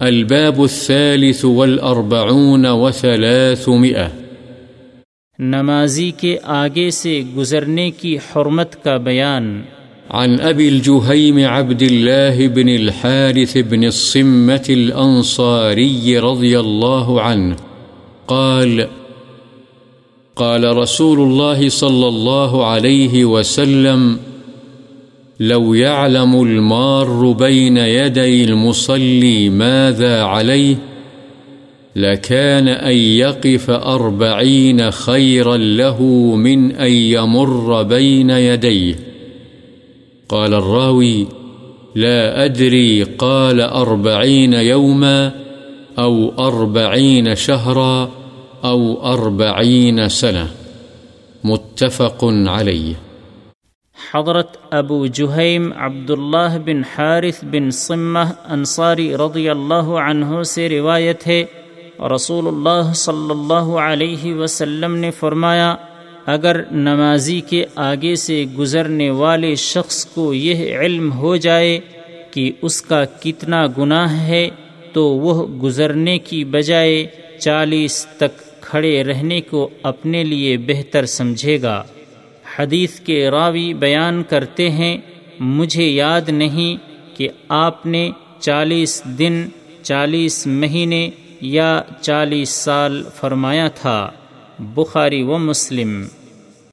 الباب الثالث والأربعون وثلاثمئة نمازی کے آگے سے گزرنے کی حرمت کا بیان۔ عن أبي الجهيم عبد الله بن الحارث بن الصمة الأنصاري رضي الله عنه. قال قال رسول الله صلى الله عليه وسلم لو يعلم المار بين يدي المصلي ماذا عليه، لكان أن يقف أربعين خيرا له من أن يمر بين يديه. قال الراوي لا أدري قال أربعين يوما أو أربعين شهرا أو أربعين سنة. متفق عليه. حضرت ابو جہیم عبداللہ بن حارث بن سمہ انصاری رضی اللہ عنہ سے روایت ہے۔ رسول اللہ صلی اللہ علیہ وسلم نے فرمایا، اگر نمازی کے آگے سے گزرنے والے شخص کو یہ علم ہو جائے کہ اس کا کتنا گناہ ہے، تو وہ گزرنے کی بجائے چالیس تک کھڑے رہنے کو اپنے لیے بہتر سمجھے گا۔ حدیث کے راوی بیان کرتے ہیں، مجھے یاد نہیں کہ آپ نے چالیس دن، چالیس مہینے یا چالیس سال فرمایا تھا، بخاری و مسلم۔